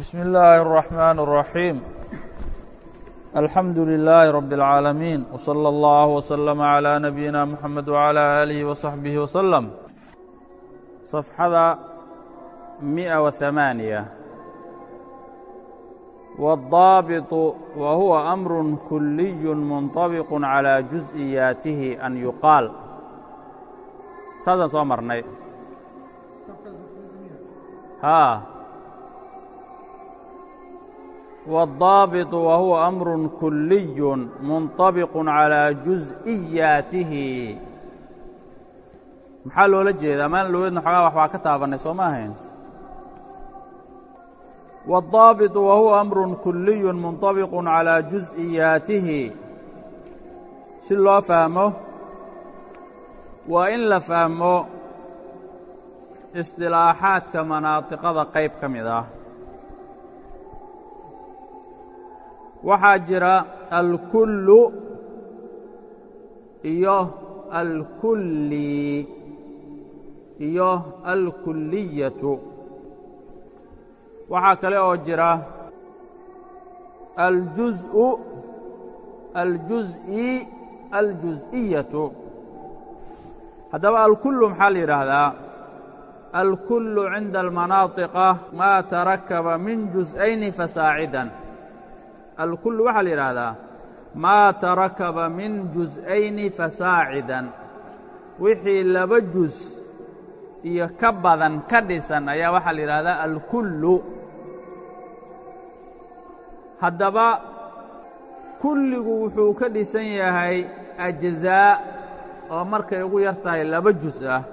بسم الله الرحمن الرحيم الحمد لله رب العالمين وصلى الله وسلم على نبينا محمد وعلى آله وصحبه وسلم صفحada مئة وثمانية والضابط وهو أمر كلي منطبق على جزئياته أن يقال saasaan soo marnay والضابط وهو أمر كلي منطبق على جزئياته maxaa loola jeedaa maalin loweedna xoogaa wax baa ka taabannay soo ma ahayn والضابط وهو أمر كلي منطبق على جزئياته si loo fahmo waa in la fahmo isطilaaxaadka manaadiqada qayb ka mid ah waxaa jira alkullu iyo alkulli iyo alkulliyatu. Waxaa kale oo jira aljuz'u aljuz'i aljuz'iyatu. Haddaba alkullu maxaa la yidhaahdaa? Alkullu cinda almanaatiqa maa tarakaba min jus'ayni fasaacidan alkullu waxaa la yidhaahdaa maa tarakaba min jus'ayni fasaacidan wixii laba jus iyo ka badan ka dhisan ayaa waxaa la yidhaahdaa alkullu. Haddaba kulligu wuxuu ka dhisan yahay ajzaa oo markay ugu yar tahay laba jus ah.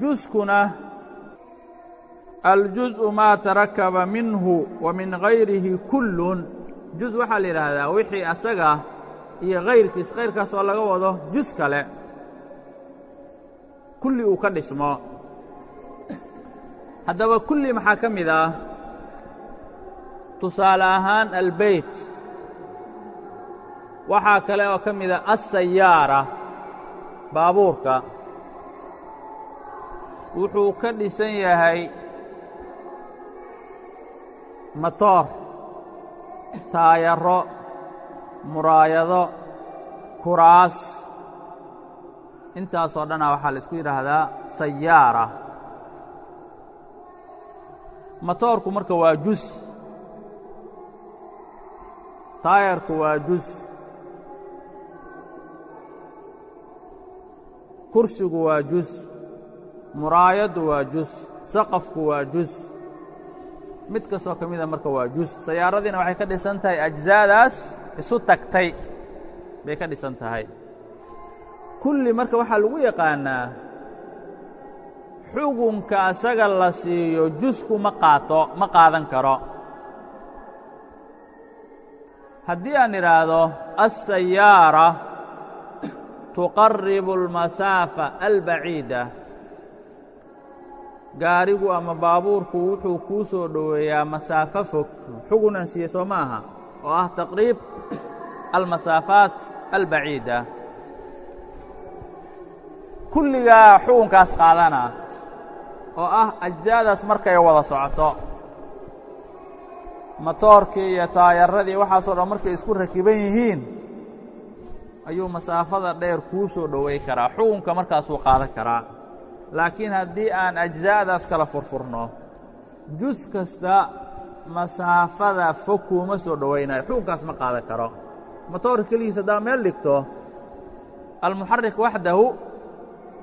Juskuna aljuzءu maa tarakaba minhu wa min gayrihi kullun juz waxaa la yidhaahdaa wixii asaga iyo kayrkiis kayrkaas oo laga wado jus kale. Kulli uu ka dhismo. Haddaba kulli maxaa ka mid ah? Tusaale ahaan albeyt waxaa kale oo ka mida aلsayaara baabuurka. Wuxuu ka dhisan yahay matoor taayaro muraayado kuraas. Intaasoo dhana waxaa la isku yidhaahdaa sayaara. Matoorku marka waa jus. Taayarku waa jus. Kursigu waa jus. Muraayaddu waa jus. Saqafku waa jus mid kastoo ka mida marka waa jus sayaaradiina waxay ka dhisan tahay ajzaadaas isu tagtay. Bay ka dhisan tahay. Kulli marka waxaa lagu yaqaannaa xugunka asaga la siiyo jusku ma qaato ma qaadan karo. Haddii aan idhaahdo aلsayaara tuqaribu اlmasaafa albaciida gaarigu ama baabuurku wuxuu kuu soo dhoweeyaa masaafo fog. Xugunan siiye soo ma aha oo ah taqriib almasaafaat albaciida. Kulligaa xugunkaas qaadana oo ah ajzaadaas markay wada socoto. Matoorkii iyo taayaradii waxaasoo dhan markay isku rakiban yihiin ayuu masaafada dheer kuu soo dhoway karaa. Xukunka markaasuu qaadan karaa laakiin haddii aan ajzaa'daas kala furfurno jus kasta masaafada fog kuuma soo dhowaynayo xukunkaas ma qaadan karo. Matoorka keligiis haddaa meel dhigto almuxarik waxdahu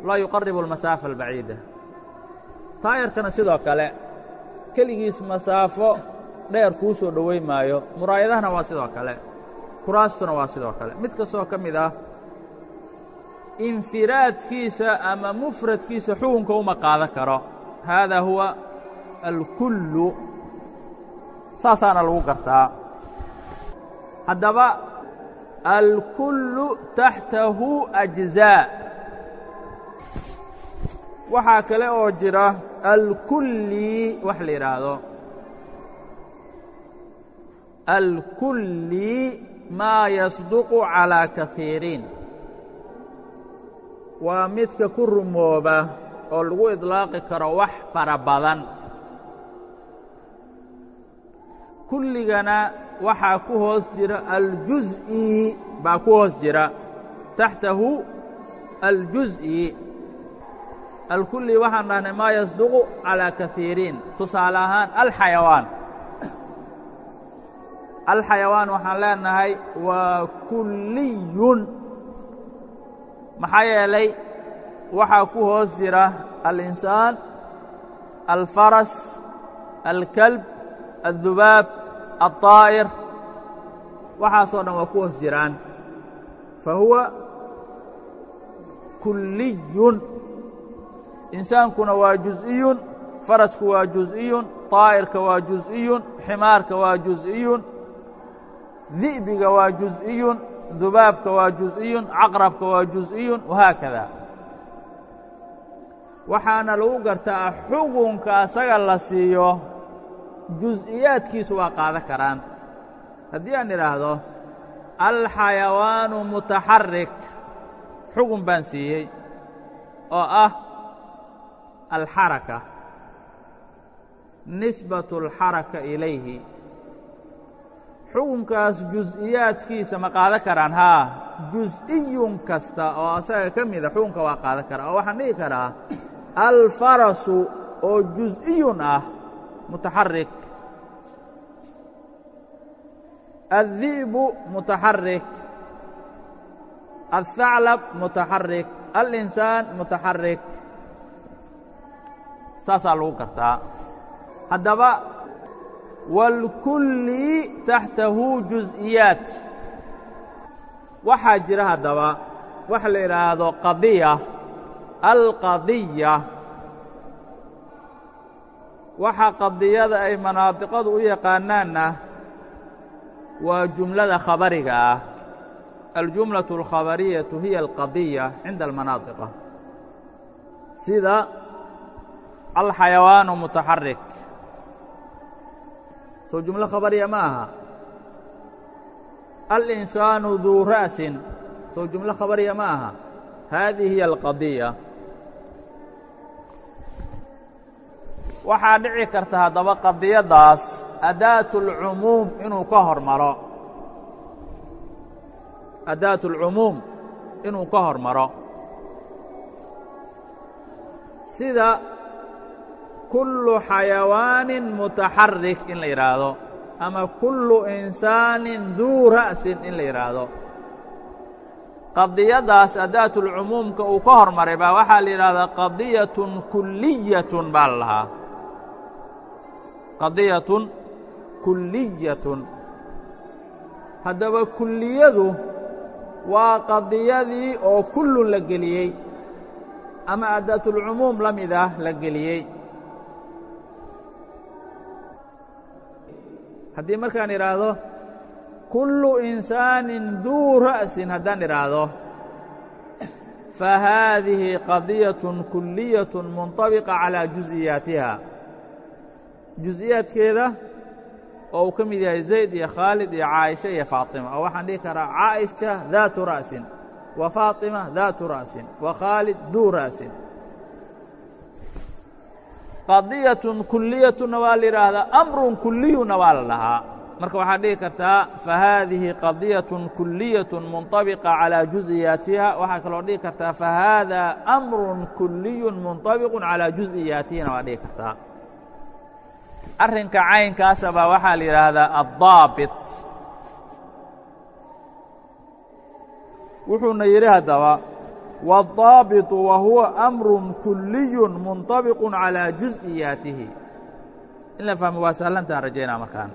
laa yuqaribu almasaafa albaciida. Taayarkana sidoo kale keligiis masaafo dheer kuu soo dhowayn maayo. Muraayadahana waa sidoo kale. Kuraastuna waa sidoo kale. Mid kastoo ka mid ah infiraadkiisa ama mufradkiisa xukunka uma qaadan karo. Haadaa huwa alkullu. Saasaana lagu gartaa. Haddaba alkullu taxtahu ajzaa waxaa kale oo jira alkulli wax la yidhaahdo alkulli maa yasduqu calىa kahiiriin waa midka ku rumooba oo lagu idlaaqi karo wax fara badan. Kulligana waxaa ku hoos jira aljuz'i baa ku hoos jira. Taxtahu aljuz'i. Alkulli waxaan dhahnay maa yasduqu calaa kahiiriin tusaale ahaan alxayawaan. Alxayawaan waxaan leenahay waa kulliyun maxaa yeelay waxaa ku hoos jira alinsaan alfaras alkalb addubaab alطaa'ir waxaasoo dhan waa ku hoos jiraan. Fa huwa kulliyun. Insaankuna waa jus'iyun farasku waa jus'iyun طaa'irka waa jus'iyun ximaarka waa jus'iyun di'biga waa jus'iyun dubaabka waa jus'iyun caqrabka waa jus'iyun wahaakada waxaana lagu gartaa xugunka asaga la siiyo jus'iyaadkiisu waa qaadan karaan. Haddii aan idhaahdo alxayawaanu mutaxarik xugun baan siiyey oo ah alxaraka nisbatu alxaraka ilayhi xukunkaas jus'iyaadkiisa ma qaadan karaan haa jus'iyun kasta oo asaga ka mida ah xukunka waa qaadan karaa oo waxaan dhihi karaa alfarasu oo jus'iyun ah mutaxarik aldibu mutaxarik alhaclab mutaxarik alinsaan mutaxarik saasaa lagu gartaa. Haddaba wاlkulli taxtahu jus'iyaat waxaa jira haddaba waxa la idhaahdo qadiya alqadiya waxa qadiyada ay manaadiqadu u yaqaanaanna waa jumlada khabariga ah aljumlaة اlkhabariyaةu hiya alqadiya cinda almanaadiqa sida alxayawaanu mutaxarik soo jumlo khabariya ma aha alinsaanu duu ra'sin. Soo jumlo khabariya ma aha haadihi hiya alqadiya. Waxaa dhici karta haddaba qadiyaddaas adaat اlcumuum inuu ka hormaro. Adaat اlcumuum inuu ka hormaro. Sida kullu xayawaanin mutaxarik in la yidhaahdo ama kullu insaanin duu ra'sin in la yidhaahdo qadiyaddaas adaatulcumuumka uu ka hormaray baa waxaa la yidhahdaa qadiyatun kulliyatun baa la lahaa. Qadiyatun kulliyatun. Haddaba kulliyadu waa qadiyadii oo kullun la geliyey ama adaatulcumuum la mid ah la geliyey haddii markaan idhaahdo kullu insaanin duu ra'sin haddaan idhaahdo fahaadihi qadiyatun kulliyatun munطabiqa calaa jus'iyaatiha jus'iyaadkeeda oo uu ka mid yahay zayd iyo khaalid iyo caa'isha iyo faatima oo waxaan dhihi karaa caa'isha daatu ra'sin wa faatima daatu ra'sin wa khaalid duu ra'sin qadiyatun kuliyatuna waa la yidhaahdaa amrun kuliyuna waa la dhahaa marka waxaad dhihi kartaa fahaadihi qadiyatun kuliyatun munطabiqa calىa juز'iyaatiha waxaa kaloo dhihi kartaa fahaada amrun kuliyun munطabiqu calىa juز'iyaatihina waa dhihi kartaa arrinka caynkaasa baa waxaa la yidhaahdaa addaabit wuxuuna yidhi haddaba والضاaبط وهuوa أمر كuلiي منطaبق عalى جuزئiyaatihi in la fahmo waa sahlantaan rajaynaa markaan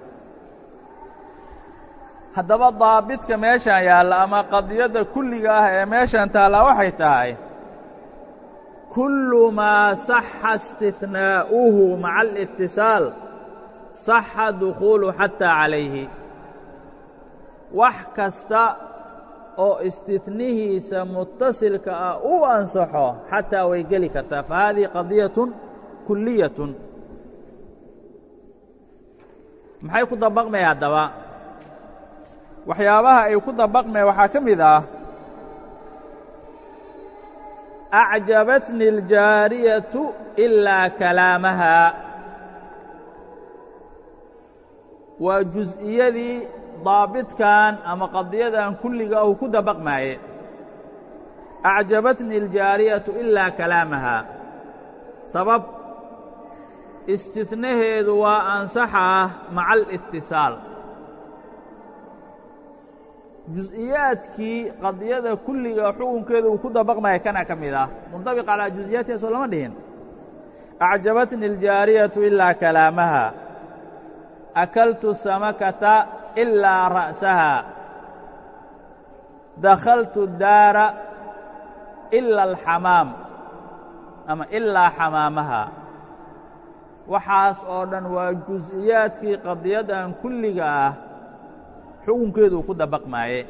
haddaba daabitka meeshaan yaalla ama qadiyadda kulliga ah ee meeshan taallaa waxay tahay كuل maa صaxa اsتiثناa'uhu maعa الاتصاaل صaxa دخuuل xatىa عalayhi wax kasta oo istinihiisa mutasilka ah u ansaxo xataa way geli kartaa. Fa haadihi qadiyatun kuliyatun maxay ku dabaqmaya haddaba? Waxyaabaha ay ku dabaqmaya waxaa ka mid ah acjabatni اljaariyatu ilaa kalaamahaa. Waa jus'iyadii daabitkan ama qadiyadan kulliga uu ku dabaqmaaye. Acjabatni اljaariyatu ilaa kalaamahaa sabab istinaheedu waa ansaxaa maca alitisaal jus'iyaadkii qadiyada kulliga xukunkeeda uu ku dabaqmaya kana ka mid ah. Mundabiq calaa jus'iyaatiha soo lama dhihin. Acjabatni اljaariyatu ilaa kalaamaha akaltu samakata ilaa ra'saha dakhaltu daara ila alxamaam ama ilaa xamaamaha waxaas oo dhan waa jus'iyaadkii qadiyadan kulliga ah xukunkeedu ku dabaqmaaye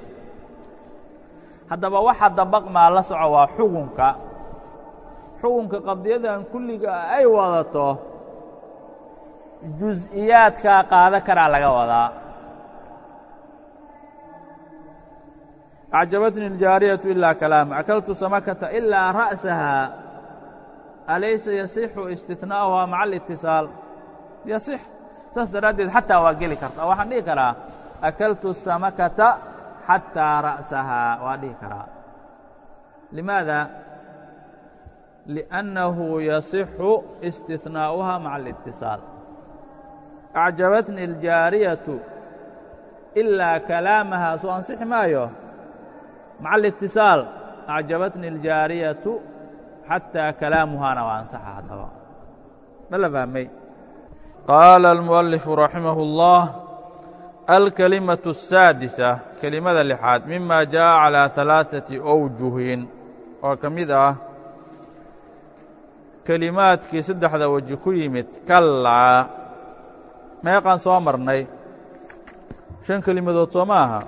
haddaba waxa dabaqmaa la soco waa xukunka xukunka qadiyadan kulliga ah ay wadato jus'iyaadkaa qaada karaa laga wadaa. Acjabatni اljaariyatu ilaa kalaama akaltu samakata ilaa ra'saha. Alaysa yasixu istinaa'uhaa maca alitisaal yasix saas daraaddeed xataa waa geli karta waxaan dhihi karaa akaltu samakata xataa ra'sahaa waa dhihi karaa. Limaada? Liأnnahu yasixu istinaa'uhaa maca alitisaal acjabatni اljaariyatu ilaa kalaamaha soo ansixi maayo maca alitisaal acjabatni اljaariyatu xataa kalaamuhaana waa ansaxa haddaba ma la fahmay qaala almualifu raximah اllah alkalimaة الsaadisa kelimada lixaad mima jaءa calىa ثalaaثaةi أwjuhin oo ka mid ah kelimaadkii saddexda weji ku yimid kallaa meeqaan soo marnay. Shan kelimadood soo ma aha.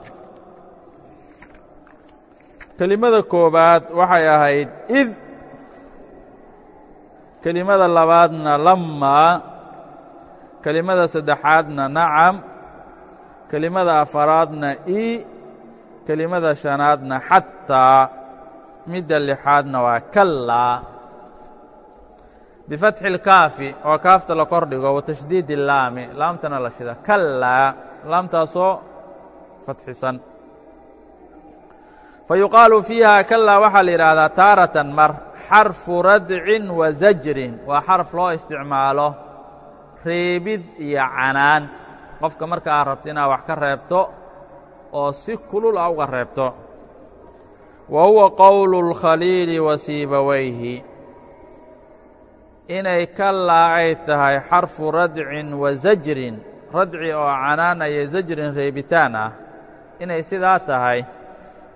Kelimada koobaad waxay ahayd id. Kelimada labaadna lammaa kelimada saddexaadna nacam. Kelimada afaraadna i. Kelimada shanaadna xataa midda lixaadna waa kallaa bifatxi اlkaafi oo kaafta la kor dhigo wa tashdiid اlaami laamtana la shida kallaa laamtaasoo fatxisan fa yuqaalu fiiha kallaa waxaa la yidhaahdaa taaratan mar xarfu radcin wa zajrin waa xarf loo isticmaalo reebid iyo canaan qofka marka aad rabto inaad wax ka reebto oo si kulul a uga reebto wa huwa qowlu اlkhaliili wa siibawayhi inay kallaa ay tahay xarfu radcin wa zajrin. Radci oo canaan iyo zajrin reebitaan ah. Inay sidaa tahay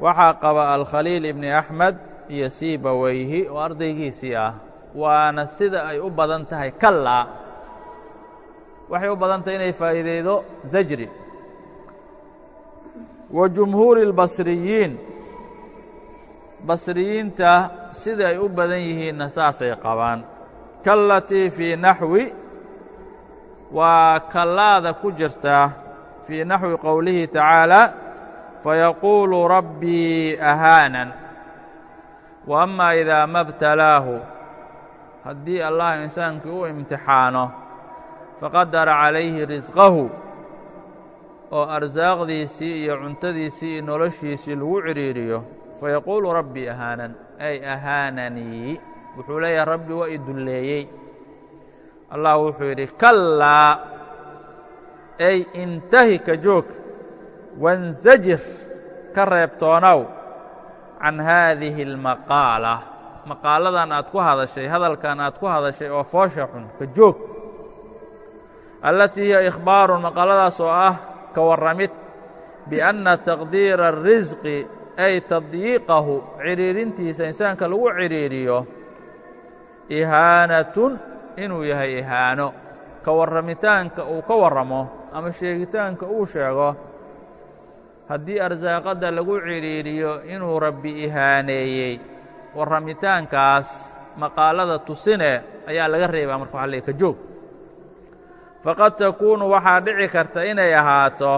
waxaa qaba alkhaliil ibni axmed iyo siibawayhi oo ardaygiisii ah. Waana sida ay u badan tahay kallaa waxay u badan tahay inay faa'iideydo zajri. Wa jumhuuri اlbasriyiin basriyiinta sida ay u badan yihiinna saasay qabaan kallatii fii naxwi waa kallaada ku jirta fii naxwi qowlihi tacaalى fayaquulu rabbii ahaanan. Wa ama idaa ma btalaahu haddii allah insaankii u imtixaano faqadara calayhi risqahu oo arsaaqdiisii iyo cuntadiisii iyo noloshiisii lagu cidhiiriyo fayaquulu rabbii ahaanan ay ahaananii wuxuu leeyahay rabbi waa i dulleeyey allah wuxuu yidhi kallaa ay intahi ka joog wansajir ka reebtoonow can haadihi اlmaqaala maqaaladan aad ku hadashay hadalkan aad ku hadashay oo foosha xun ka joog allatii hiya ikhbaarun maqaaladaas oo ah ka warramid bianna taqdiira الrisqi ay tadyiiqahu cidhiirintiisa insaanka lagu cidhiiriyo ihaanatun inuu yahay ihaano. Ka warramitaanka uu ka warramo ama sheegitaanka uu sheego haddii arsaaqadda lagu cidhiiriyo inuu rabbi ihaaneeyey warramitaankaas maqaalada tusine ayaa laga reebaa marka waxa leey ka joog faqad takuunu waxaa dhici karta inay ahaato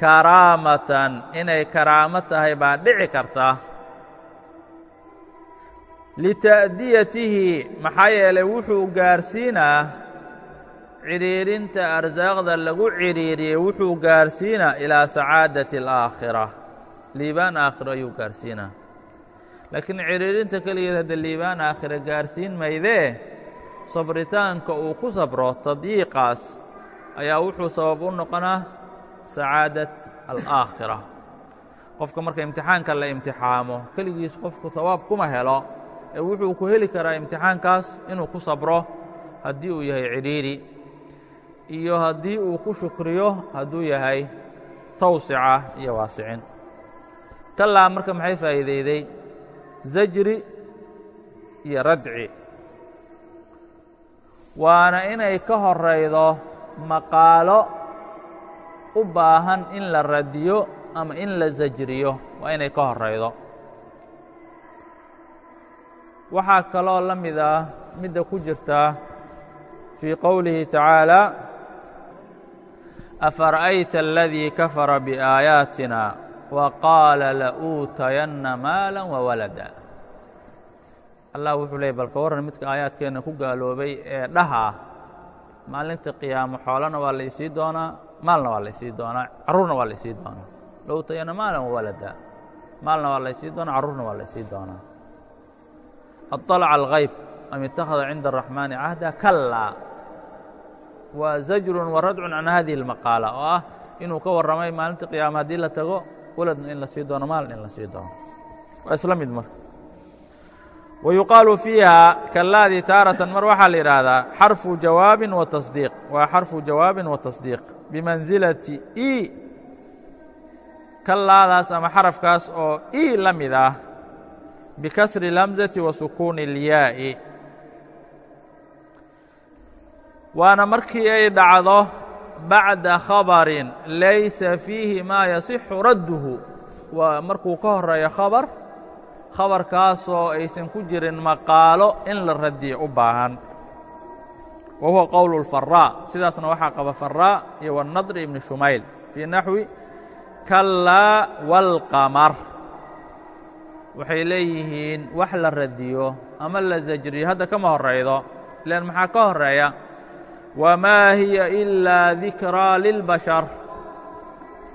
karaamatan inay karaamo tahay baa dhici karta lita'diyatihi maxaa yeelay wuxuu gaarsiinaa cidhiidhinta arsaaqda lagu cidhiidhiyey wuxuu gaarsiinaa ilaa sacaadati alaakhira. Liibaan aakhiro ayuu gaarsiinaa. Laakiin cidhiidhinta keligeed hadda liibaan aakhira gaarsiin maydee sabritaanka uu ku sabro tadyiiqaas ayaa wuxuu sabab u noqonaa sacaadat alaakhira. Qofka marka imtixaanka la imtixaamo keligiis qofku sawaab kuma helo ee wuxuu ku heli karaa imtixaankaas inuu ku sabro haddii uu yahay cidhiidhi iyo haddii uu ku shukriyo hadduu yahay tawsica iyo waasicin. Kalaa marka maxay faa'iideyday zajri iyo radci. Waana inay ka horaydo maqaalo u baahan in la radiyo ama in la zajriyo. Waa inay ka horaydo waxaa kaloo la mid ah midda ku jirta fii qowlihi tacaalى afara'ayta aladii kafara biaayaatina wa qaala la'uutayanna maala wawalada allah wuxuu leeyay bal ka warran midka aayaadkeenna ku gaaloobay ee dhaha maalinta qiyaamo xoolana waa la isii doonaa maalna waa la isii doonaa carruurna waa la isii doonaa. La'uutayanna maalan wawalada maalna waa la isii doonaa carruurna waa la isii doonaa aطalaca alghayb am itakhada cinda araxmaani cahda kalaa waa zajrun wa radcun can hadihi اlmaqaala oo ah inuu ka warramay maalinta qiyaama haddii la tago weladna in la sii doono maalin in la sii doono waa isla mid marka wayuqaalu fiiha kalaadii taaratan mar waxaa la yidhaahdaa xarfu jawaabin wa tasdiiq waa xarfu jawaabin wa tasdiiq bimansilati e kalaadaas ama xarafkaas oo e la mid ah bikasri اlhamزati wa sukuuni اlyaa'i waana markii ay dhacdo bacda khabarin laysa fiihi maa yasixu radduhu waa markuu ka horeeyo khabar khabarkaasoo aysan ku jirin maqaalo in la radiyo u baahan wa huwa qowl اlfaraa sidaasna waxaa qaba faraa iyo wanadri ibni shumayl fii naxwi kalaa wاlqamar waxay leeyihiin wax la radiyo ama la zajriyo. Hadda kama horaydo ilan maxaa ka horreeya wamaa hiya ilaa dikraa lilbashar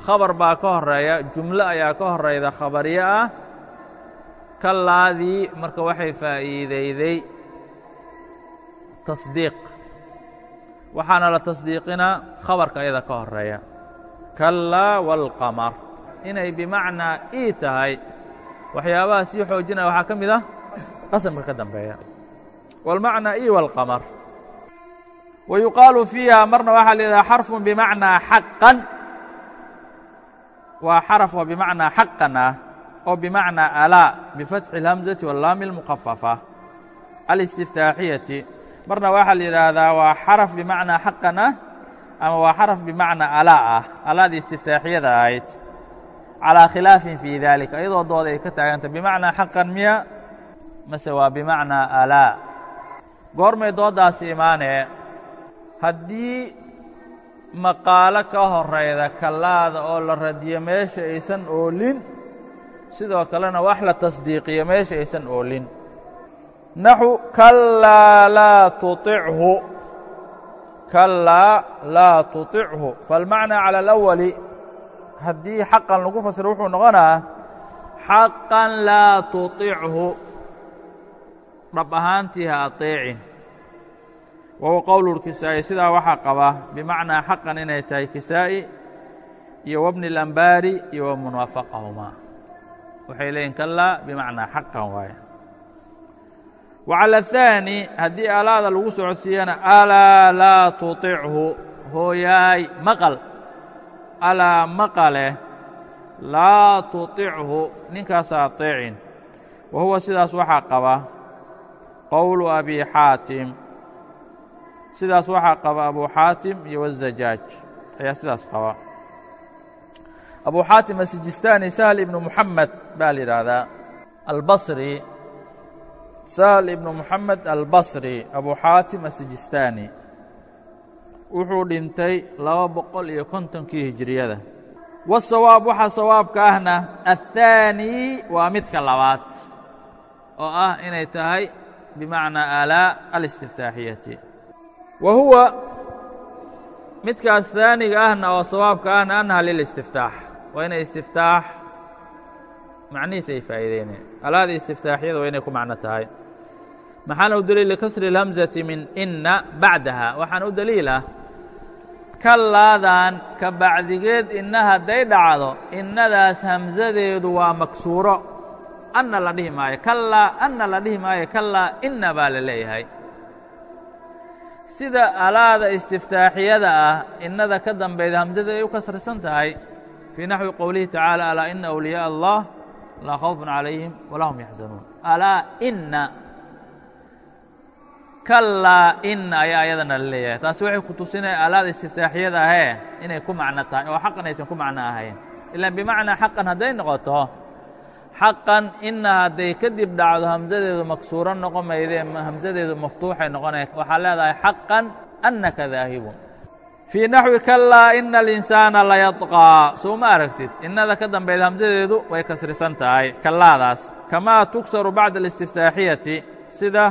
khabar baa ka horreeya jumlo ayaa ka horayda khabaryo ah. Kalaadii marka waxay faa'iideyday tasdiiq. Waxaana la tasdiiqinaa khabarka iyada ka horreeya kalaa wاlqamar inay bimacnaa ii tahay waxyaabaha sii xoojinaya waxaa ka mid ah qasamka ka dambeeya wاlmacnaa i wاlqamar wa yuqaalu fiiha marna waxaa la yidhaha xarfun bimacnaa xaqan waa xaraf oo bimacnaa xaqan ah oo bimacnaa alaa bifatxi اlhamزati wاllaami اlmukafafa alistiftaaxiyati marna waxaa la yidhaahdaa waa xaraf bimacnaa xaqan ah ama waa xaraf bimacnaa alaa ah alaadii istiftaaxiyada ahayd calىa khilaafin fii dalika iyadoo dooda ay ka taaganta bimacnaa xaqan miya mase waa bimacnaa alaa goormay dooddaasi imaanee haddii maqaalo ka horayda kallaada oo la radiyo meesha aysan oolin sidoo kalena wax la tasdiiqiyo meesha aysan oolin naxu kalaa laa tuطichu kalaa laa tuطichu falmacnaa calى اlأwali haddii xaqan lagu fasiro wuxuu noqonaa xaqan laa tuطichu dhab ahaantii ha aطeecin wahuwa qowlu اlkisaa'i sidaa waxaa qaba bimacnaa xaqan inay tahay kisaa'i iyo wabni اlambaari iyo wa munaafaqahumaa waxay leeyihin kalaa bimacnaa xaqan waaye wa calى الثaanي haddii alaada lagu socodsiiyana alaa laa tuطichu hooyaay maqal alaa maqale laa tuطichu ninkaasa aطeecin wa huwa sidaas waxaa qaba qowlu abi xaatim sidaas waxaa qaba abu xaatim iyo wazajaaj ayaa sidaas qaba abu xaatim asijistaani sahl ibnu muxamed baa la yidhaahdaa albasri sahl ibnu muxamed albasri abu xaatim asijistaani wuxuu dhintay laba boqol iyo kontonkii hijiriyada wasawaab waxaa sawaabka ahna athaani waa midka labaad oo ah inay tahay bimacnaa alaa alistiftaaxiyati. Wa huwa midkaas haaniga ahna oo sawaabka ahna annaha lilistiftaax. Waa inay istiftaax macnihiisa ay faa'iideyneen alaada istiftaaxiyada waa inay ku macno tahay. Maxaana u daliil likasri اlhamzati min inna bacdaha. Waxaana u daliil ah kallaadan ka bacdigeed inna hadday dhacdo innadaas hamsadeedu waa maksuuro. Anna la dhihi maayo kallaa anna la dhihi maayo kallaa inna baa la leeyahay. Sida alaada istiftaaxiyada ah innada ka dambayda hamsada ay u kasrisan tahay fii naxwi qowlihi tacaala alaa ina awliyaaء allah laa khawfun calayhim walaa hum yaxzanuun alaa inna kallaa inna ayaa ayadana la leeyahay. Taasi waxay ku tusinaya alaada istiftaaxiyada ahee inay ku macno tahay oo xaqan aysan ku macno ahayn. Ilaan bimacnaa xaqan hadday noqoto xaqan inna hadday kadib dhacdo hamsadeedu maksuuro noqon maydee hamsadeedu maftuuxay noqonay waxaa leedahay xaqan annaka daahibun. Fii naxwi kallaa ina alinsaana layadqaa soo aragtid innada ka dambayda hamsadeedu way kasrisan tahay kallaadaas. Kamaa tugsaru bacda alistiftaaxiyati sida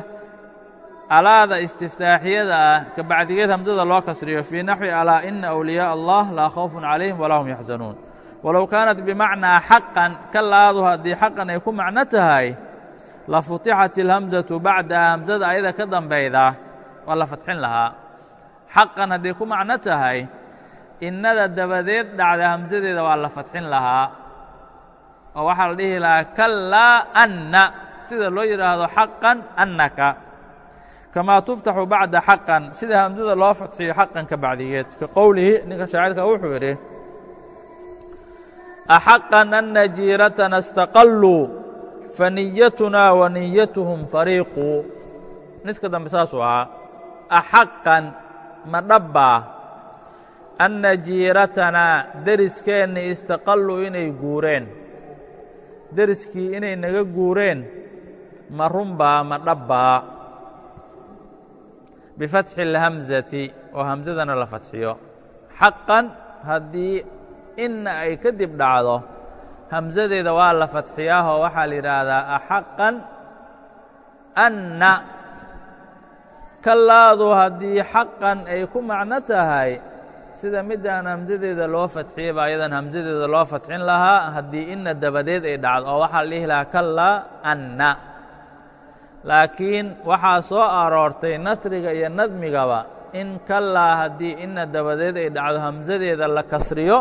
alaada istiftaaxiyada ah ka bacdigeed hamsada loo kasriyo fii naxwi alaa ina awliyaaء allah laa khawfun calayhim walaa hum yaxzanuun walow kaanat bimacnaa xaqan kalaadu haddii xaqan ay ku macno tahay la futixat ilhamsatu bacdaha hamsada ayada ka dambayda waa la fatxin lahaa. Xaqan hadday ku macno tahay innada dabadeed dhacda hamsadeeda waa la fatxin lahaa. Oo waxaa la dhihi lahaa kallaa anna sida loo yidhaahdo xaqan annaka kamaa tuftaxu bacda xaqan sida hamsada loo fatxiyo xaqan ka bacdigeed ka qowlihi ninka shaacirka wuxuu yidhi axaqan anna jiiratana istaqalluu faniyatunaa wa niyatuhum fariiqu niska dambe saasuu ahaa axaqan ma dhabbaa anna jiiratanaa deriskeenni istaqalluu inay guureen deriskii inay naga guureen ma runbaa ma dhabbaa bifatxi اlhamzati oo hamsadana la fatxiyo. Xaqan haddii inna ay kadib dhacdo hamsadeeda waa la fatxiyaahoo waxaa la yidhaahdaa axaqan anna. Kallaadu haddii xaqan ay ku macno tahay sida midaan hamsadeeda loo fatxiyey baa ayadan hamsadeeda loo fatxin lahaa haddii inna dabadeed ay dhacdo oo waxaa la dhihi lahaa kallaa anna laakiin waxaa soo aroortay nasriga iyo nadmigaba in kallaa haddii inna dabadeed ay dhacdo hamsadeeda la kasriyo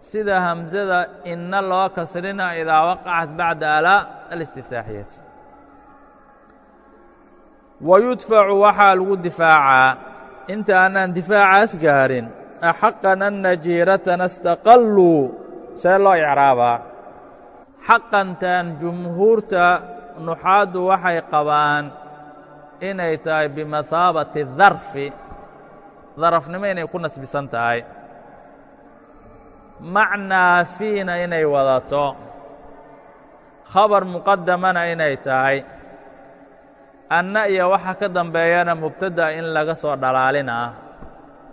sida hamsada inna loo kasrina idaa waqacat bacda alaa alistiftaaxiyati. Wa yudfacu waxaa lagu difaacaa inta aanaan difaacaas gaarin axaqan anna jiiratana istaqalluu see loo icraabaa xaqantan jumhuurta nuxaaddu waxay qabaan inay tahay bimahaabati darfi darafnimo inay ku nasbisan tahay. Macnaa fiina inay wadato khabar muqadamana inay tahay. Anna iyo waxa ka dambeeyana mubtada in laga soo dhalaalinaa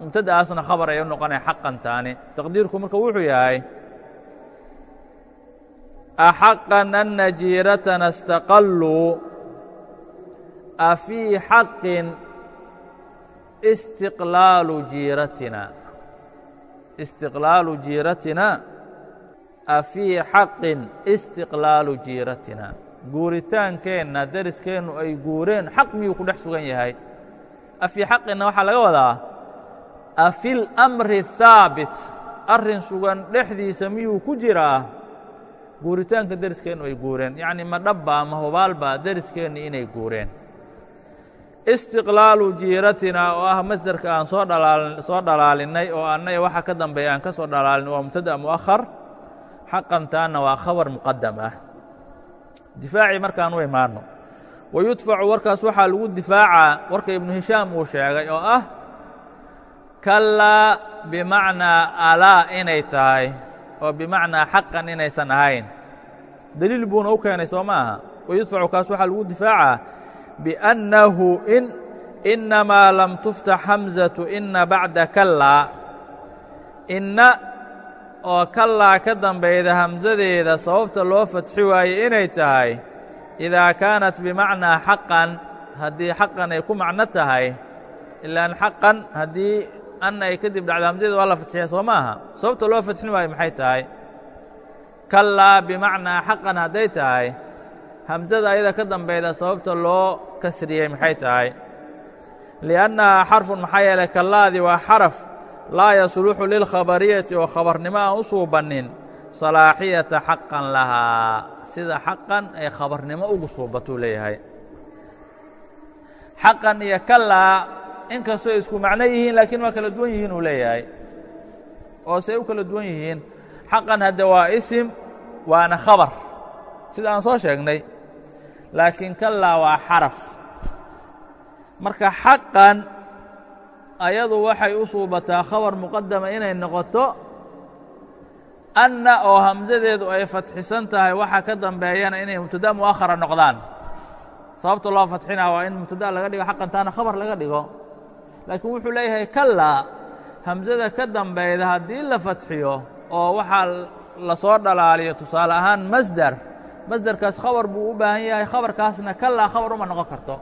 mubtada'aasna khabar ay u noqonaya xaqantaani taqdiirku marka wuxuu yahay axaqan anna jiiratana istaqalluu afii xaqin istiqlaalu jiiratina istiqlaalu jiiratina afii xaqin istiqlaalu jiiratina guuritaankeenna deriskeennu ay guureen xaq miyuu ku dhex sugan yahay afii xaqinna waxaa laga wadaa afil amri haabit arrin sugan dhexdiisa miyuu ku jiraa guuritaanka deriskeennu ay guureen. Yacni ma dhabba ma hubaalba deriskeenni inay guureen. Istiqlaalu jiiratina oo ah masderka aan soo dhalaal soo dhalaalinnay oo annay waxa ka dambeeya aan ka soo dhalaalin waa mubtada mu'ahar xaqantaanna waa khabar muqadam ah. Difaacii markaan u imaanno. Wa yudfacu warkaas waxaa lagu difaacaa warka ibnu hishaam uu sheegay oo ah kallaa bimacnaa alaa inay tahay oo bimacnaa xaqan inaysan ahayn. Deliil buuna u keenay soo ma aha wa yudfacu kaas waxaa lagu difaacaa biannahu in innamaa lam tuftax hamzatu inna bacda kallaa inna oo kallaa ka dambayda hamsadeeda sababta loo fatxi waayey inay tahay idaa kaanat bimacnaa xaqan haddii xaqan ay ku macno tahay ilaan xaqan haddii anna ay kadib dhacdo hamsada waa la fatxiya soo maaha sababta loo fatxin waayo maxay tahay kallaa bimacnaa xaqan hadday tahay hamsada ayada ka dambayda sababta loo kasriyey maxay tahay liannahaa xarfun maxaa yeelay kallaadii waa xaraf laa yasluxu lilkhabariyati oo khabarnimo aan u suubannin salaaxiyata xaqan lahaa sida xaqan ay khabarnimo ugu suubatuu leeyahay xaqan iyo kallaa inkastoo isku macno yihiin laakiin waa kala duwan yihiin uu leeyahay. Oo say u kala duwan yihiin. Xaqan hadde waa isim waana khabar. Sida aan soo sheegnay. Laakiin kallaa waa xaraf. Marka xaqan ayadu waxay u suubataa khabar muqadama inay noqoto anna oo hamsadeedu ay fatxisan tahay waxa ka dambeeyana inay mubtada mu'akhara noqdaan. Sababta loo fatxinaa waa in mubtada laga dhigo xaqan taana khabar laga dhigo laakiin wuxuu leeyahay kallaa hamsada ka dambeyda haddii la fatxiyo oo waxaa la soo dhalaaliyo tusaale ahaan masder masderkaas khabar buu u baahan yahay khabarkaasna kallaa khabar uma noqon karto.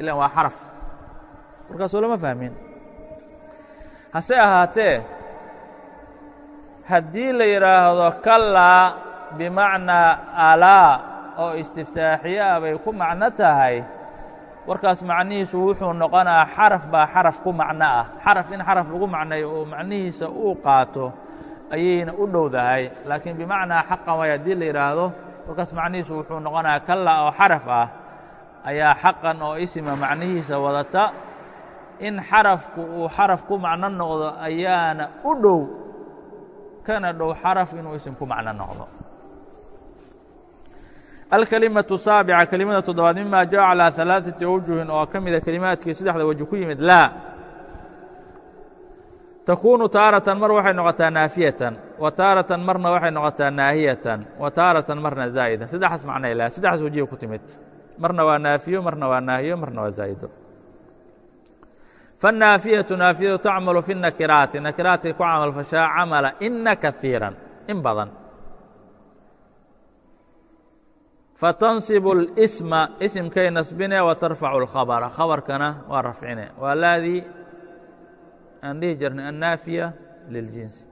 Ilan waa xaraf. Markaasoo lama fahmin. Hase ahaatee haddii la yidhaahdo kallaa bimacnaa alaa oo istiftaaxiye ah bay ku macno tahay warkaas macnihiisu wuxuu noqonaa xaraf baa xaraf ku macno ah. Xaraf in xaraf lagu macnayo oo macnihiisa uu qaato ayayna u dhowdahay. Laakiin bimacnaa xaqan way haddii la yidhaahdo warkaas macnihiisu wuxuu noqonaa kallaa oo xaraf ah ayaa xaqan oo isima macnihiisa wadata. In xarafku uu xaraf ku macno noqdo ayaana u dhow kana dhow xaraf inuu isim ku macno noqdo alkelimaةu saabica kelimada toddobaad mima jaءa calىa ثalaaثati awjuhin oo ka mida kelimaadkii saddexda waji ku yimid laa takuunu taaratan mar waxay noqotaa naafiyatan wa taaratan marna waxay noqotaa naahiyatan wa taaratan marna zaa'ida saddexaas macnay laa saddexaas wajiga ku timid marna waa naafiyo marna waa naahiyo marna waa zaa'ido faالnaafiyatu naafiyadu tacmalu fi الnakiraati nakiraatkay ku camal fashaa camala ina kaiiran in badan fatansibu اlsma isimkay nasbine wa tarfacu اlkhabra khabarkana waa rafcine waa laadii aan dhihi jirnay annaafiya liljinsi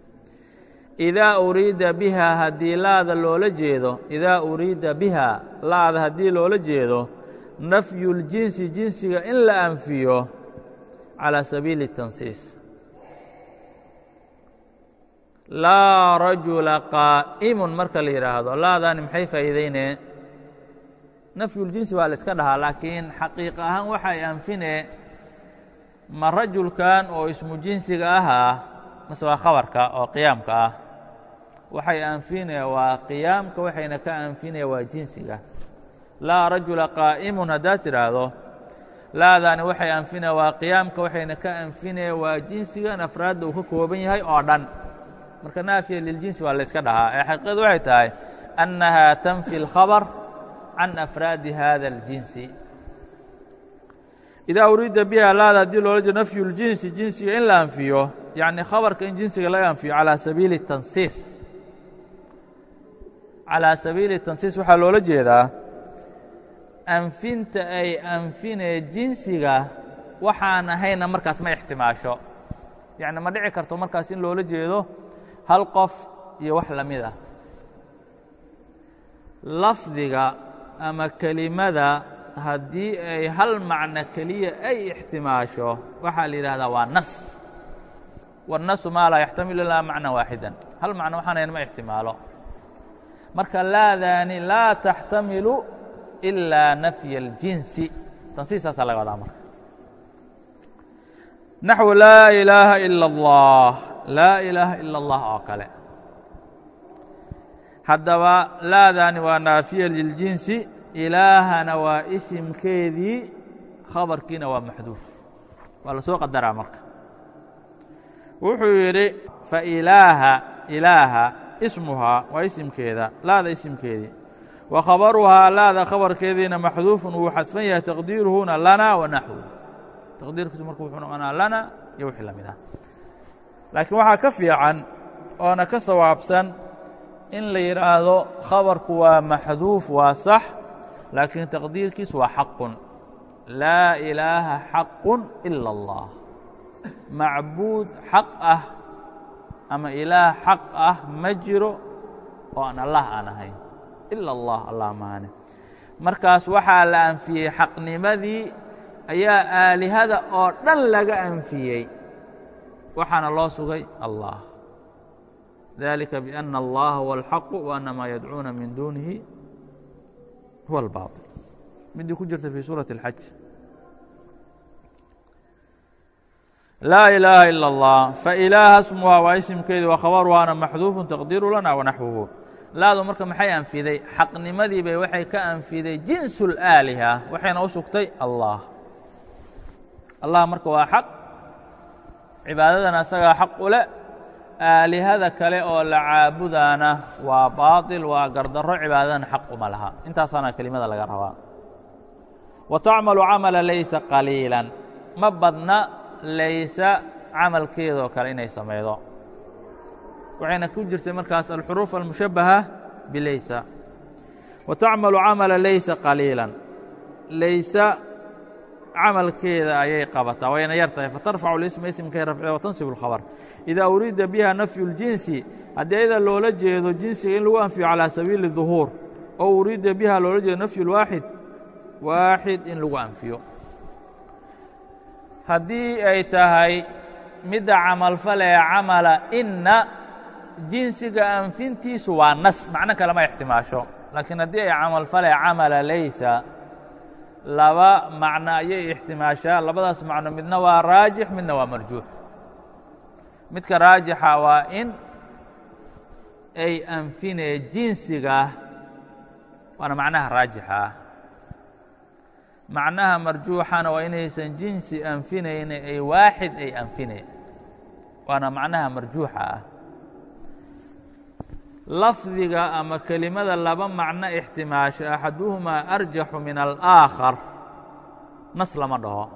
idaa uriida biha haddii laada loola jeedo idaa uriida biha laada haddii loola jeedo nafyu اljinsi jinsiga in la anfiyo calى sabiili الtansiis laa rajula qaa'imun marka la yidhaahdo laadaani maxay faa'iideynee nafyuljinsi waa la iska dhahaa laakiin xaqiiq ahaan waxay anfinee ma rajulkan oo ismu jinsiga ahaa mase waa khabarka oo qiyaamka ah. Waxay anfinee waa qiyaamka waxayna ka anfinee waa jinsiga. Laa rajula qaa'imun haddaad tidhaahdo laadaani waxay anfinee waa qiyaamka waxayna ka anfinee waa jinsigan afraadda uu ka kooban yahay oo dhan. Marka naafiya liljinsi waa la yska dhahaa. Ee xaqiiqadu waxay tahay annahaa tanfi اlkhabr can afraadi hada اljinsi idaa uriida biha laada haddii loola jeedo nafyu اljinsi jinsiga in la anfiyo yacni khabarka in jinsiga laga anfiyo calaa sabiili tansiis. Calaa sabiili tansiis waxaa loola jeedaa anfinta ay anfinee jinsiga waxaan ahayna markaas ma ixtimaasho. Yacni ma dhici karto markaas in loola jeedo hal qof iyo wax la mid ah. Lafdiga ama kelimada haddii ay hal macno keliya ay ixtimaasho waxaa la yidhahdaa waa nas wالnasu maa laa yaxtamilu ilaa macna waaxidan hal macno waxaan ahayn ma ixtimaalo marka laadaani laa taxtamilu ilaa nafya اljinsi tansiisaasaa laga wadaa marka naxو laa ilaaha ilا اllah laa ilaaha ilا اllah oo kale haddaba laadaani waa naafiya liljinsi ilaahana waa isimkeedii khabarkiina waa maxduuf. Waa la soo qadaraa marka. Wuxuu yidhi failaaha ilaaha ismuhaa waa isimkeeda laada isimkeedii. Wa khabaruhaa laada khabarkeediina maxduufun wuu xadfan yahay taqdiiruhuna lana wa naxwu. Taqdiirkiisu marka wuxuu noqonaa lana iyo wixii la mid ah. Laakiin waxaa ka fiican oona ka sawaabsan in la yidhaahdo khabarku waa maxduuf waa sax laakiin taqdiirkiis waa xaqun. Laa ilaaha xaqun ila اllah macbuud xaq ah ama ilaah xaq ah ma jiro oo aan allah aan ahayn. Ila allah allah maane markaas waxaa la anfiyey xaqnimadii ayaa aalihada oo dhan laga anfiyey. Waxaana loo sugay allah. Dalika biأna allaha huwa alxaqu wa ana maa yadcuuna min duunihi huwa اlbaaطil midii ku jirta fii suuraةi اlxaj laa ilaaha ilا اllah failaaha smuha waa isimkeedi wa khabaruhaana maxduufu taqdiiru lana wanaxwuhu laadu marka maxay anfiday xaqnimadii bay waxay ka anfiday jinsu اlaaliha waxayna u sugtay allah allah marka waa xaq cibaadadana asagaa xaq u leh aalihada kale oo la caabudaana waa baaطil waa gardarro cibaadadana xaq uma laha. Intaasaana kelimada laga rabaa. Wa tacmalu camala laysa qaliilan. Ma badna laysa camalkeedoo kale inay samaydo waxayna ku jirtay markaas alxuruuf almushabbaha bilaysa wa tacmalu camala laysa qaliilan. Laysa camalkeeda ayay qabataa wayna yar tahay fatarfacu lisma ismkay rafcida watansibu اlkhabr idaa uriida biha nafyu اljinsi haddii ayada loola jeedo jinsiga in lagu anfiyo calaa sabiili duhuur oo uriida biha loola jeedo nafyu lwaaxid waaxid in lagu anfiyo. Haddii ay tahay midda camalfalee camala inna jinsiga anfintiisu waa nas macno kale ma ixtimaasho laakiin haddii ay camalfalee camala laysa laba macno ayay ixtimaashaa. Labadaas macno midna waa raajix midna waa marjuux. Midka raajixa waa in ay anfinee jinsiga waana macnaha raajixa. Ah macnaha marjuuxana waa inaysan jinsi anfinayne ay waaxid ay anfineen waana macnaha marjuuxa. ah lafdiga ama kelimada laba macno ixtimaasho axaduhumaa arjaxu min alaakhar nas lama dhaho.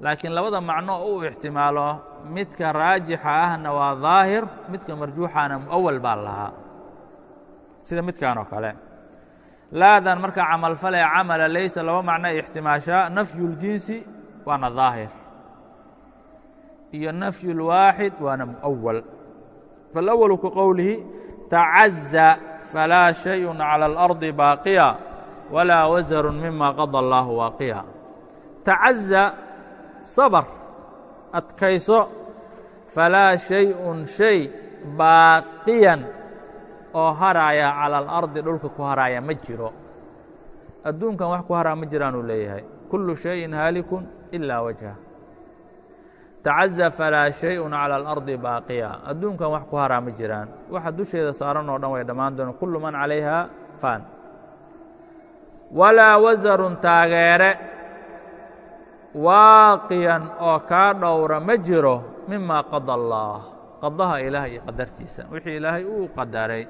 Laakiin labada macno uu ixtimaalo midka raajixa ahna waa daahir midka marjuuxana mu'awal baa lahaa. Sida midkan oo kale. Laadan marka camalfale camala laysa laba macno ixtimaashaa nafyu اljinsi waana daahir. Iyo nafyu اlwaaxid waana mu'awal فالأول كqowلihi تaعaزى فlاa شhayء عalى الأرضi baaقيa وlaa waزر mima qaضى الlah waaقيa تaعaزى صبر adkayso falaa شhayءun شhay baaqiyan oo haraaya calى الأرضi dhulka ku haraaya ma jiro adduunkan wax ku haraa ma jiraanuu leeyahay كuل شhayءi haalikun إilا وجهه tacaza falaa shay-un cala alardi baaqiya. Adduunkan wax ku haraa ma jiraan. Waxa dusheeda saaran oo dhan way dhammaan doona kullu man calayha faan. Walaa wasarun taageere. Waaqiyan oo kaa dhowra ma jiro mima qada allaah. Qadaha ilaah iyo qadartiisa wixii ilaahay uu qadaray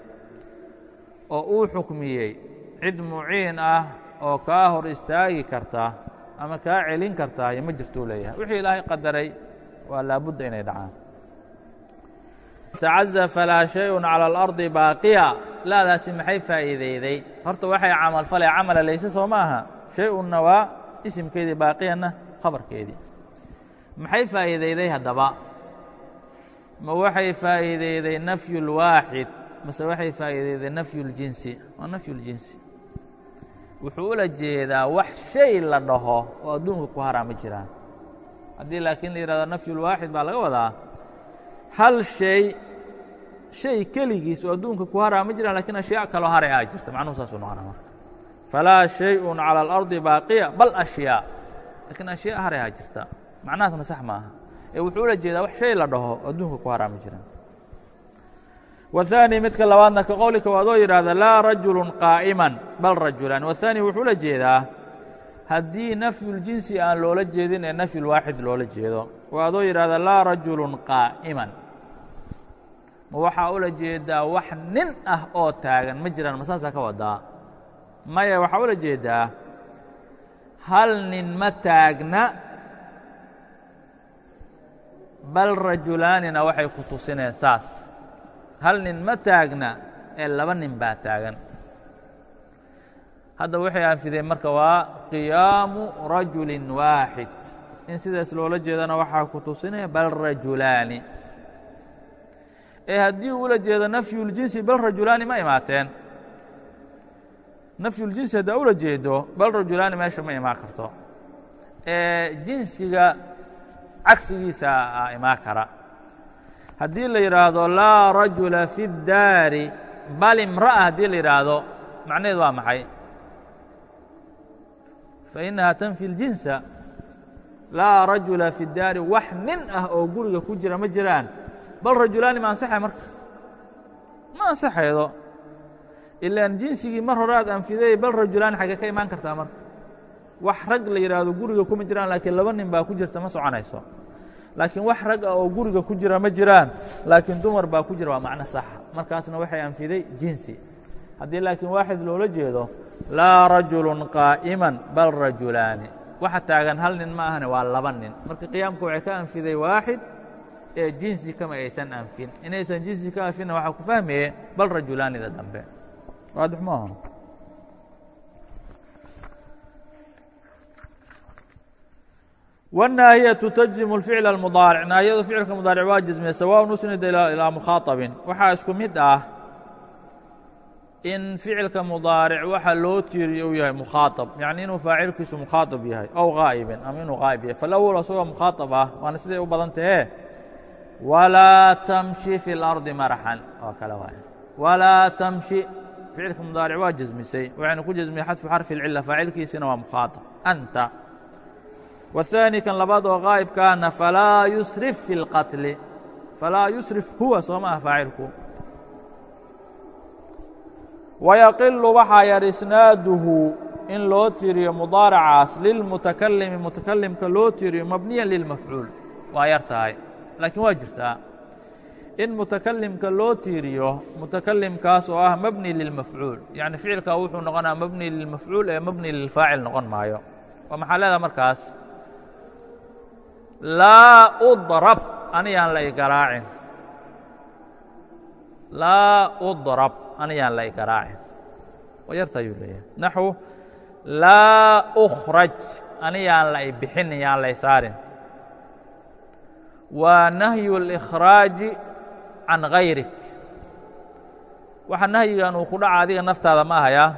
oo uu xukmiyey. Cid muciin ah oo kaa hor istaagi karta ama kaa celin karta kartaayo ma jirtuu leeyahay. Wixii ilaahay qadaray waa laabudda inay dhacaan. Tacaza falaa shayun cala alardi baaqiya. Laadaasi maxay faa'iideyday? Horta waxay camal camalfalee camala layse soo maaha. Shay-unna waa isimkeedii baaqiyanna khabarkeedii. Maxay faa'iideyday haddaba? Ma waxay faa'iideyday nafyu lwaaxid mase waxay faa'iideyday nafyu ljinsi waa nafyu ljinsi wuxuu ula jeedaa wax shay la dhaho oo adduunka ku haraama jiraan haddii laakiin la yidhahdo nafyulwaaxid baa laga wadaa hal shay shay keligiis oo adduunka ku haraa ma jiraan lakiin ashyaa kaloo haray aa jirta macnuhu saasuu noqona marka falaa shayءun calى اlarضi baaqiya bal ashyaa lakiin ashyaa haray aa jirta macnahaasna sax maaha ee wuxuu ula jeedaa wax shay la dhaho oo adduunka ku haraa ma jiraan wثaanي midka labaadna ka qowlika waadoo yidhaahda laa rajulu qaa'iman bal rajulan wثaanي wuxuu la jeedaa haddii nafyuljinsi aan loola jeedin ee nafyulwaaxid loola jeedo waa adoo yidhahda laa rajulun qaa'iman. Ma waxaa ula jeedaa wax nin ah oo taagan. Ma jiraan ma saasaa ka wadaa maya waxaa ula jeedaa hal nin ma taagna bal rajulaanina waxay ku tusineen saas. Hal nin ma taagna ee laba nin baa taagan hadda waxay anfideen marka waa qiyaamu rajuli waaxid in sidaas loola jeedana waxaa ku tusinaya bal rajulaani. Ee haddii ula jeedo nafyuljinsi bal rajulaani ma imaateen. Nafyuljinsi haddaa ula jeedo bal rajulaani meesha ma imaan karto. Ee jinsiga cagsigiisa a imaan kara. Haddii la yidhaahdo laa rajula fi اdaari bal imra'a haddii la yidhaahdo macnaheedu waa maxay fainaha tanfi اljinsa laa rajula fi اdaari wax nin ah oo guriga ku jira ma jiraan bal rajulaani ma ansaxay marka ma ansaxaydo ilaan jinsigii mar hore aad anfiday bal rajulaani xaggee ka imaan kartaa marka wax rag la yidhaahdo guriga kuma jiraan laakiin laba nin baa ku jirta ma soconayso laakiin wax rag ah oo guriga ku jira ma jiraan laakiin dumar baa ku jira waa macno saxa markaasna waxay anfiday jinsi haddii laakiin waaxid loola jeedo laa rajulun qaa'iman bal rajulaani waxa taagan hal nin ma ahane waa laba nin marka qiyaamka waxay ka anfiday waaxid ee jinsi kama aysan anfin inaysan jinsi ka anfinna waxaa ku fahmaye bal rajulaanida dambe waadix maaha والناahiyaةu تجزم الفiعل المضاaرع naahiyadu ficilka mdaarc waa jزmiya sawاء usnida ilىa مkhaaطبin waxaa isku mid ah in ficilka mudaaric waxa loo tiiriyo uu yahay mukhaaطab yaعni inuu faacilkiisu mukhaaطab yahay ow غaa'ibin ama inuu غaa'ib yahay falأwl asagoo mukhaaطab ah waana siday u badan tahe walaa tamشhi fi الأrضi maraxan oo kale waay walaa tamشhi ficilka mudaaric waa jزmisay waxaynu ku jزmiyey xadfu xarfi الcila faacilkiisina waa mukhaaطab anta والثاني kan labaad oo غaa'ibkaana falaa yusrif fi الqatli falaa yusrif huwa soo ma ah faacilku wayaqilu waxaa yar isnaaduhu in loo tiriyo mudaaracaas lilmutakalimi mutakalimka loo tiriyo mabniya lilmafcuul waa yar tahay laakiin waa jirtaa in mutakalimka loo tiiriyo mutakalimkaas oo ah mabni lilmafcuul yacni ficilkaa wuxuu noqonaa mabni lilmafcuul ee mabni lilfaacil noqon maayo oo maxaa leedaha markaas laa udrab aniyaan la igaraacin laa udrab anayaan la ikraacin waa yarta ayuu leeyahay. Naxu laa ukhraj. Aniyaan la ibixin yaan la isaarin waa nahyu اlikhraaji can hayrik waxa nahyigan uu ku dhaca adiga naftaada ma ahayaa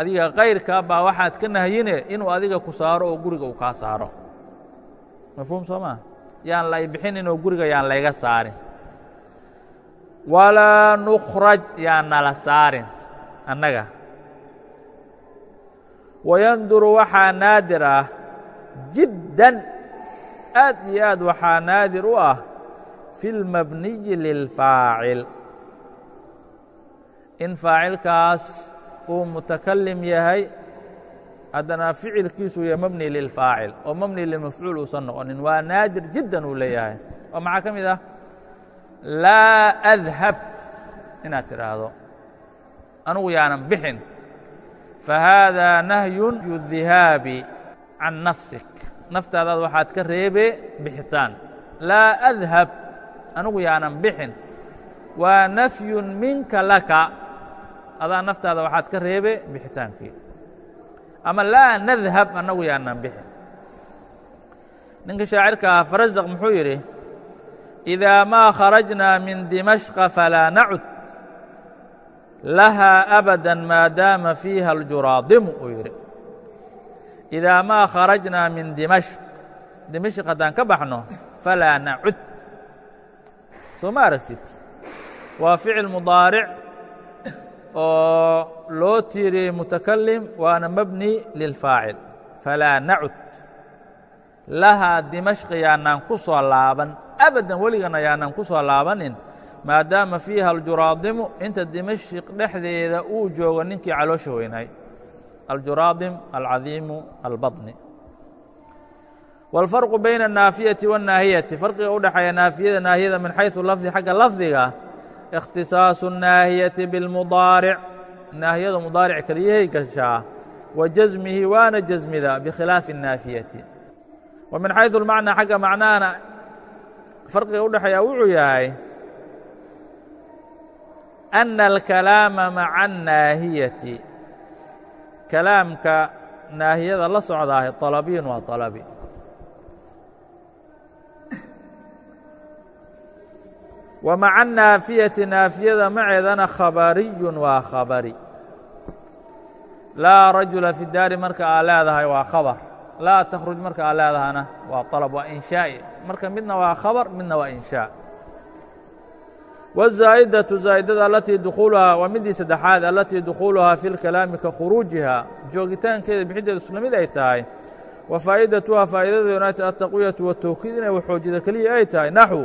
adiga kayrka baa waxaad ka nahyine inuu adiga ku saaro oo guriga uu kaa saaro. Mafhuum soo maa yaan la ibixinin oo guriga yaan layga saarin walaa nukhraj yaan nala saarin annaga. Wayanduru waxaa naadir ah jiddan aad iyo aad waxaa naadir u ah fi اlmabniyi lilfaacil in faacilkaas uu mutakalim yahay haddana ficilkiisu yahay mabni lilfaacil oo mabni lilmafcuul uusan noqonin. Waa naadir jiddan uu leeyahay. Oo maxaa ka mid ah laa adhab inaad tidhaahdo. Anugu yaanan bixin fahaadaa nahyun yudihaabi can nafsik. Naftaadaad waxaad ka reebee bixitaan. Laa adhab anugu yaanan bixin waa nafyun minka laka. Adaa naftaada waxaad ka reebe bixitaankii ama laa nadhab annagu yaanan bixin. Ninka shaacirka ah farasdaq muxuu yidhi إidaa maa kharajnaa min dimashqa falaa nacud lahaa abada maadaama fiiha اljuraadimu uu yidhi. Idaa maa kharajnaa min dimashq. Dimashq haddaan ka baxno falaa nacud soo ma aragtid? Waa ficil mudaaric oo loo tiiriyey mutakalim waana mabni lilfaacil falaa nacud lahaa dimashqi yaanaan ku soo laaban abadan weligana yaanaan ku soo laabanin maadaama fiiha aljuraadimu inta dimashq dhexdeeda uu joogo ninkii caloosha weynay aljuraadim alcadiimu albaطni wاlfarqu bayna الnaafiyati wالnaahiyati farqiga u dhexeeya naafiyada naahiyada min xayثu lafdi xagga lafdiga اkhtisaaصu الnaahiyati biاlmudaaric naahiyadu mudaaric keliyahay gashaa wa jasmihi waana jasmida bikhilaafi الnaafiyati wa min xayثu اlmacnaa xagga macnahana farqiga u dhexeeya wuxuu yahay أna اlkalaama maca الnaahiyati kalaamka naahiyada la socdaahay طalabiyun waa طalabi wa maca naafiyati naafiyada maceedana khabariyun waa khabari laa rajula fi daari marka aa leedahay waa khabar laa takhruj marka aa leedahana waa طalab waa inshaa'i marka midna waa khabar midna waa inshaa wzaa'idatu zaa'idada alatii dukuuluhaa waa midii saddexaad alatii dukhuuluhaa fi lkalaami ka khuruujiha joogitaankeeda bixiddeeda isla mid ay tahay wa faa'idatuha faa'iidadeedunaati altaqwiyatu watawkiid inay waxoojida keliya ay tahay naxw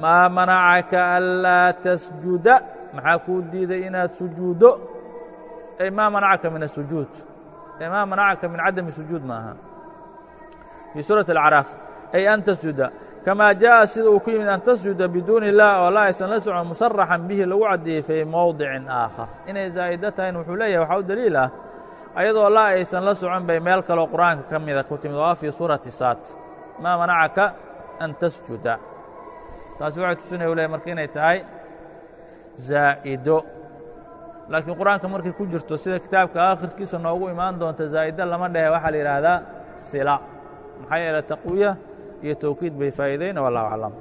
maa manacaka anlaa tasjuda maxaa kuu diiday inaad sujuuddo ay maa manacaka min asujuud ay maa manacaka min cadami sujuud maaha fii suuraة الأعراaf ay an tasjuda kamaa jaaءa sida uu ku yimid an tasjuda biduuni الlah oo la aysan la socon musaraxan bihi lagu caddeeyey fii mowdicin aakhar inay zaa'ida tahayna wuxuu leeyahay waxaa u daliil ah ayadoo la aysan la socon bay meel kaloo qur'aanka ka mida ku timid oo fii suurati saat maa manacaka an tasjuda taasi waxay tusinaya u leeyahy marka inay tahay zaa'ido laakiin qur-aanka markay ku jirto sida kitaabka aakhirkiisa noogu imaan doonta zaa'ida lama dhehe waxaa la yidhaahdaa sila maxaa yeele taqwiya iyo towkiid bay faa'iidayn wallahu aclam